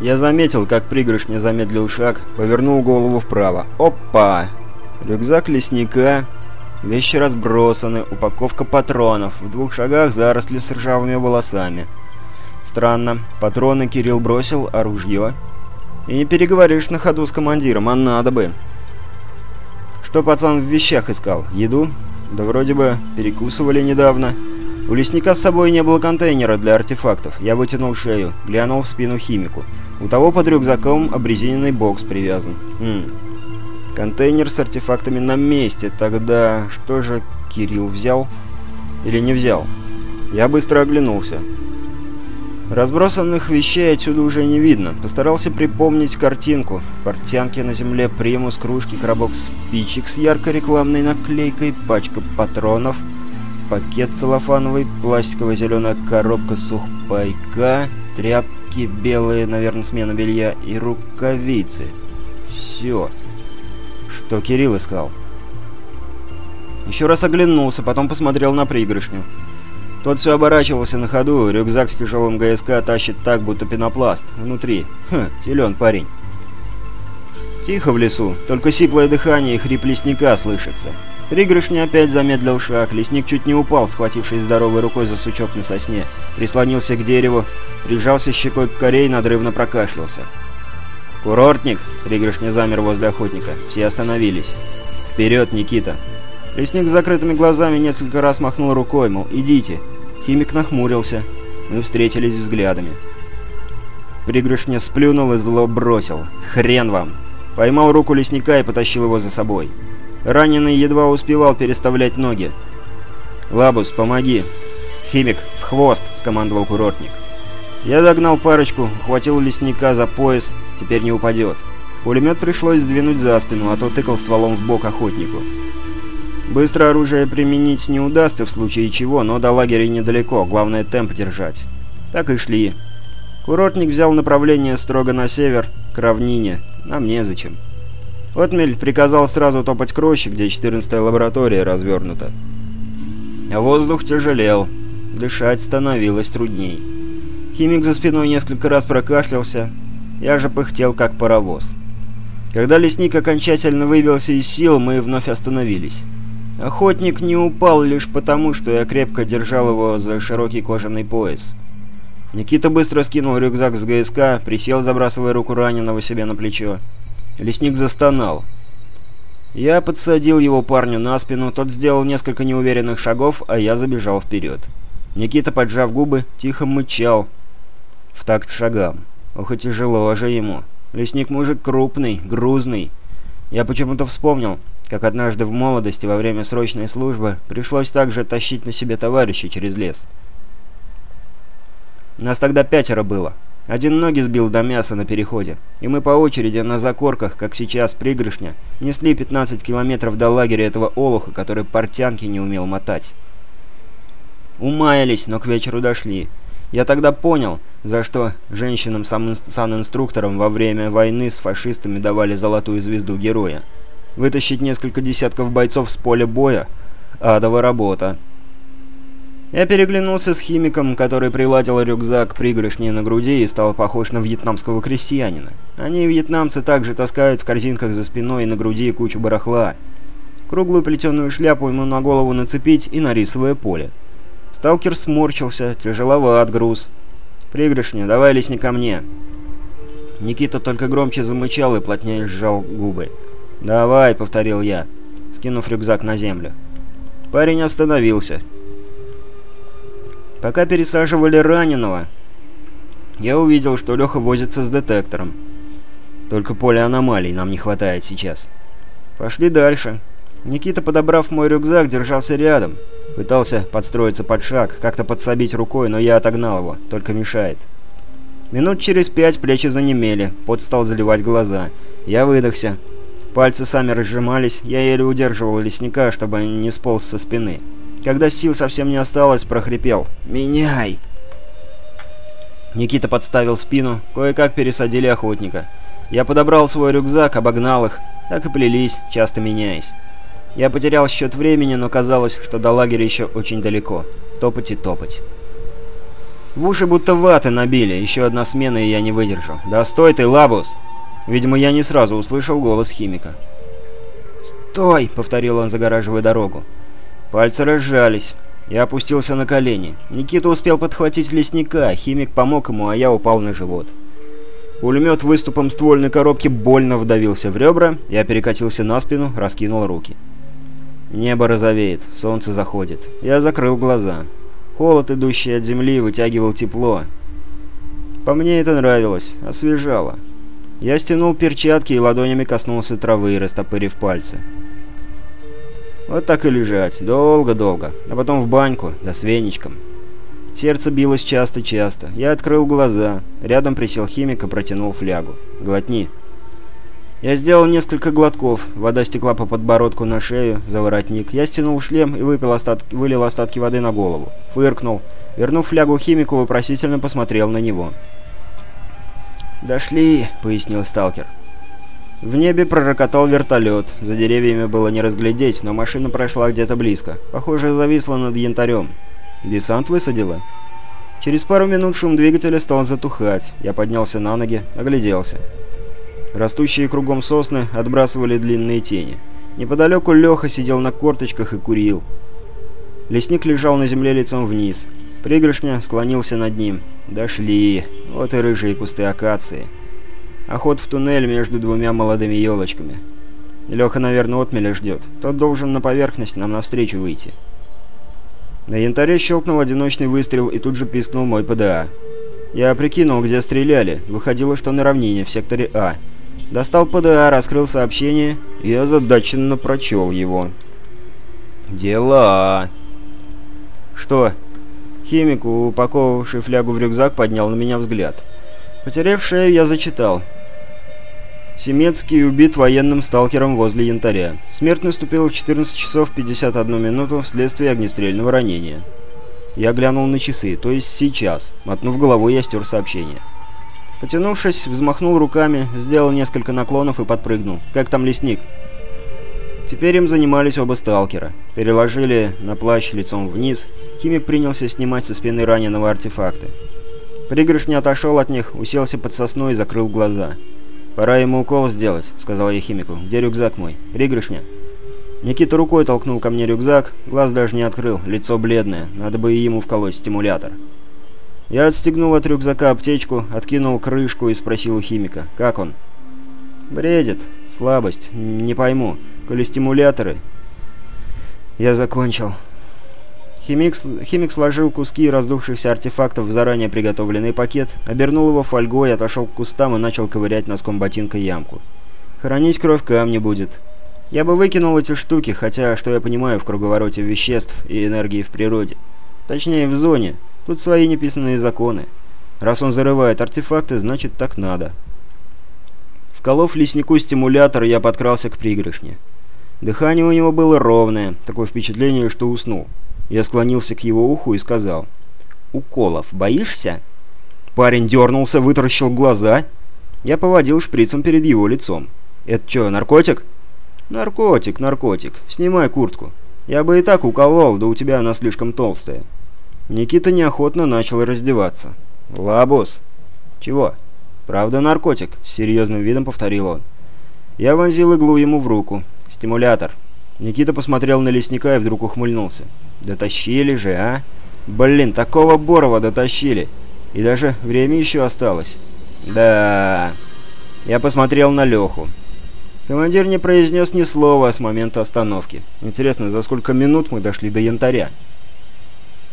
Я заметил, как пригоршня замедлил шаг, повернул голову вправо. Опа! Рюкзак лесника, вещи разбросаны, упаковка патронов, в двух шагах заросли с ржавыми волосами. Странно, патроны Кирилл бросил, а ружье... И не переговоришь на ходу с командиром, а надо бы. Что пацан в вещах искал? Еду? Да вроде бы перекусывали недавно. У лесника с собой не было контейнера для артефактов. Я вытянул шею, глянул в спину химику. У того под рюкзаком обрезиненный бокс привязан. Хм. Контейнер с артефактами на месте. Тогда что же Кирилл взял? Или не взял? Я быстро оглянулся. Разбросанных вещей отсюда уже не видно. Постарался припомнить картинку. Портянки на земле, примус, кружки, коробок спичек с яркой рекламной наклейкой, пачка патронов, пакет целлофановый, пластиковая зеленая коробка сухпайка, тряпки белые, наверное, смена белья и рукавицы. Все. Что Кирилл искал? Еще раз оглянулся, потом посмотрел на пригоршню. Тот все оборачивался на ходу, рюкзак с тяжелым ГСК тащит так, будто пенопласт. Внутри. Хм, силен парень. Тихо в лесу, только сиплое дыхание и хрип лесника слышится. Пригоршня опять замедлил шаг, лесник чуть не упал, схватившись здоровой рукой за сучок на сосне, прислонился к дереву, прижался щекой к коре и надрывно прокашлялся. «Курортник!» — Пригоршня замер возле охотника. Все остановились. «Вперед, Никита!» Лесник с закрытыми глазами несколько раз махнул рукой, мол, «Идите!» Химик нахмурился. Мы встретились взглядами. Пригрышня сплюнул и зло бросил. «Хрен вам!» Поймал руку лесника и потащил его за собой. Раненый едва успевал переставлять ноги. «Лабус, помоги!» «Химик, в хвост!» — скомандовал курортник. Я догнал парочку, ухватил лесника за пояс, теперь не упадет. Пулемет пришлось сдвинуть за спину, а то тыкал стволом в бок охотнику. Быстро оружие применить не удастся в случае чего, но до лагеря недалеко, главное темп держать. Так и шли. Курортник взял направление строго на север, к равнине, а мне зачем. Отмель приказал сразу топать к роще, где 14-я лаборатория развернута. А воздух тяжелел, дышать становилось трудней. Химик за спиной несколько раз прокашлялся, я же пыхтел как паровоз. Когда лесник окончательно выбился из сил, мы вновь остановились. Охотник не упал лишь потому, что я крепко держал его за широкий кожаный пояс. Никита быстро скинул рюкзак с ГСК, присел, забрасывая руку раненого себе на плечо. Лесник застонал. Я подсадил его парню на спину, тот сделал несколько неуверенных шагов, а я забежал вперед. Никита, поджав губы, тихо мычал в такт шагам. Ох и тяжело же ему. Лесник мужик крупный, грузный. Я почему-то вспомнил, как однажды в молодости во время срочной службы пришлось также тащить на себе товарища через лес. Нас тогда пятеро было. Один ноги сбил до мяса на переходе, и мы по очереди на закорках, как сейчас пригрышня, несли 15 километров до лагеря этого олуха, который портянки не умел мотать. Умаялись, но к вечеру дошли. Я тогда понял, за что женщинам-санинструкторам во время войны с фашистами давали золотую звезду героя. Вытащить несколько десятков бойцов с поля боя – адова работа. Я переглянулся с химиком, который приладил рюкзак пригоршней на груди и стал похож на вьетнамского крестьянина. Они, вьетнамцы, также таскают в корзинках за спиной и на груди кучу барахла. Круглую плетеную шляпу ему на голову нацепить и на рисовое поле. Сталкер сморчился, тяжеловат груз. «Пригоршня, давай лесни ко мне». Никита только громче замычал и плотнее сжал губы. «Давай», — повторил я, скинув рюкзак на землю. Парень остановился. Пока пересаживали раненого, я увидел, что Леха возится с детектором. Только поле аномалий нам не хватает сейчас. Пошли дальше. Никита, подобрав мой рюкзак, держался рядом. Пытался подстроиться под шаг, как-то подсобить рукой, но я отогнал его, только мешает. Минут через пять плечи занемели, пот стал заливать глаза. Я выдохся. Пальцы сами разжимались, я еле удерживал лесника, чтобы не сполз со спины. Когда сил совсем не осталось, прохрипел «Меняй!». Никита подставил спину, кое-как пересадили охотника. Я подобрал свой рюкзак, обогнал их, так и плелись, часто меняясь. Я потерял счет времени, но казалось, что до лагеря еще очень далеко. Топать и топать. В уши будто ваты набили, еще одна смена, и я не выдержал. «Да стой ты, Лабус!» Видимо, я не сразу услышал голос химика. «Стой!» — повторил он, загораживая дорогу. Пальцы разжались. Я опустился на колени. Никита успел подхватить лесника, химик помог ему, а я упал на живот. Пулемет выступом ствольной коробки больно вдавился в ребра, я перекатился на спину, раскинул руки. Небо розовеет, солнце заходит. Я закрыл глаза. Холод, идущий от земли, вытягивал тепло. По мне это нравилось, освежало. Я стянул перчатки и ладонями коснулся травы, растопырив пальцы. Вот так и лежать, долго-долго, а потом в баньку, да с веничком. Сердце билось часто-часто. Я открыл глаза. Рядом присел химик и протянул флягу. «Глотни». Я сделал несколько глотков, вода стекла по подбородку на шею, за воротник. Я стянул шлем и выпил остатки, вылил остатки воды на голову. Фыркнул. Вернув флягу химику, вопросительно посмотрел на него. «Дошли», — пояснил сталкер. В небе пророкотал вертолет. За деревьями было не разглядеть, но машина прошла где-то близко. Похоже, зависла над янтарем. Десант высадила? Через пару минут шум двигателя стал затухать. Я поднялся на ноги, огляделся. Растущие кругом сосны отбрасывали длинные тени. Неподалеку Леха сидел на корточках и курил. Лесник лежал на земле лицом вниз. Пригоршня склонился над ним. Дошли. Вот и рыжие кусты акации. Охот в туннель между двумя молодыми елочками. Леха, наверное, отмеля ждет. Тот должен на поверхность нам навстречу выйти. На янтаре щелкнул одиночный выстрел и тут же пискнул мой ПДА. Я прикинул, где стреляли. Выходило, что на равнине, в секторе А. Достал ПДА, раскрыл сообщение и озадаченно прочел его. «Дела!» «Что?» Химик, упаковывавший флягу в рюкзак, поднял на меня взгляд. Потеряв шею, я зачитал. Семецкий убит военным сталкером возле янтаря. Смерть наступила в 14 часов 51 минуту вследствие огнестрельного ранения. Я глянул на часы, то есть сейчас. Мотнув головой, я стер сообщение. Потянувшись, взмахнул руками, сделал несколько наклонов и подпрыгнул. «Как там лесник?» Теперь им занимались оба сталкера. Переложили на плащ лицом вниз. Химик принялся снимать со спины раненого артефакты. Пригорш не отошел от них, уселся под сосной и закрыл глаза. «Пора ему укол сделать», — сказал я химику. «Где рюкзак мой? Пригоршня?» Никита рукой толкнул ко мне рюкзак, глаз даже не открыл, лицо бледное, надо бы и ему вколоть стимулятор. Я отстегнул от рюкзака аптечку, откинул крышку и спросил у химика, как он? «Бредит. Слабость. Не пойму. Коли стимуляторы...» «Я закончил». Химик, химик сложил куски раздувшихся артефактов в заранее приготовленный пакет, обернул его фольгой, отошел к кустам и начал ковырять носком ботинка ямку. «Хранить кровь камни будет». Я бы выкинул эти штуки, хотя, что я понимаю в круговороте веществ и энергии в природе. Точнее, в зоне. Тут свои неписанные законы. Раз он зарывает артефакты, значит так надо. Вколов леснику стимулятор, я подкрался к пригоршне. Дыхание у него было ровное, такое впечатление, что уснул. Я склонился к его уху и сказал. «Уколов боишься?» Парень дернулся, вытаращил глаза. Я поводил шприцем перед его лицом. «Это что, наркотик?» «Наркотик, наркотик. Снимай куртку. Я бы и так уколол, да у тебя она слишком толстая». Никита неохотно начал раздеваться. «Лабус!» «Чего?» «Правда наркотик?» — с серьезным видом повторил он. Я вонзил иглу ему в руку. «Стимулятор». Никита посмотрел на лесника и вдруг ухмыльнулся. «Дотащили же, а? Блин, такого Борова дотащили. И даже время еще осталось». «Да...» Я посмотрел на Леху. Командир не произнес ни слова с момента остановки. Интересно, за сколько минут мы дошли до янтаря?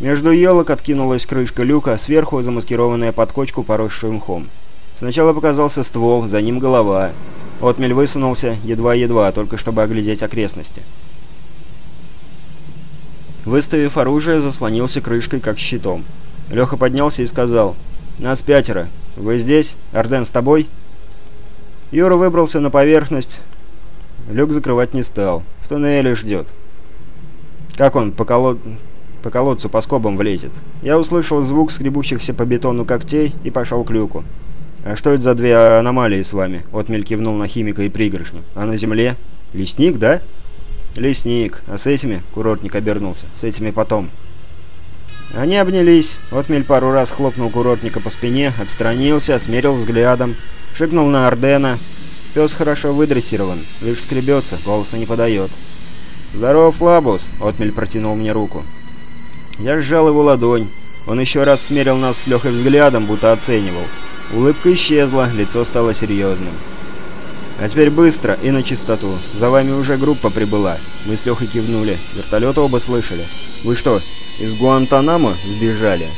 Между елок откинулась крышка люка, сверху замаскированная под кочку, поросшую мхом. Сначала показался ствол, за ним голова. Отмель высунулся, едва-едва, только чтобы оглядеть окрестности. Выставив оружие, заслонился крышкой, как щитом. Леха поднялся и сказал, «Нас пятеро. Вы здесь? Арден с тобой?» Юра выбрался на поверхность. Люк закрывать не стал. В туннеле ждет. Как он по, колод... по колодцу по скобам влезет? Я услышал звук скребущихся по бетону когтей и пошел к люку. «А что это за две аномалии с вами?» Отмель кивнул на химика и пригоршню. «А на земле? Лесник, да?» «Лесник. А с этими?» — курортник обернулся. «С этими потом». Они обнялись. Отмель пару раз хлопнул курортника по спине, отстранился, смерил взглядом, шикнул на Ордена. Пес хорошо выдрессирован, лишь скребется, голоса не подает. «Здоров, Лабус!» — Отмель протянул мне руку. Я сжал его ладонь. Он еще раз смерил нас с Лехой взглядом, будто оценивал. Улыбка исчезла, лицо стало серьезным. «А теперь быстро и на чистоту. За вами уже группа прибыла». Мы с Лехой кивнули. Вертолет оба слышали. «Вы что, из Гуантанамо сбежали?»